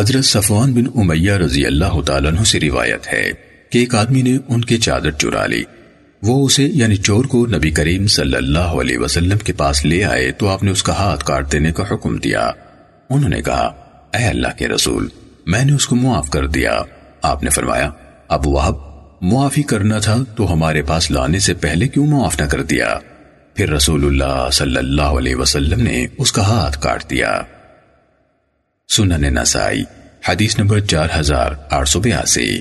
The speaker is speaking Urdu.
حضرت صفوان بن امیہ رضی اللہ تعالیٰ عنہ سے روایت ہے کہ ایک آدمی نے ان کے چادر چرا لی۔ وہ اسے یعنی چور کو نبی کریم صلی اللہ علیہ وسلم کے پاس لے آئے تو آپ نے اس کا ہاتھ کاٹ دینے کا حکم دیا۔ انہوں نے کہا، اے اللہ کے رسول، میں نے اس کو معاف کر دیا۔ آپ نے فرمایا اب وہ معافی کرنا تھا تو ہمارے پاس لانے سے پہلے کیوں معاف نہ کر دیا؟ پھر رسول اللہ صلی اللہ علیہ وسلم نے اس کا ہاتھ کاٹ دیا۔ سنن نسائی حدیث نمبر چار ہزار آٹھ سو بیاسی۔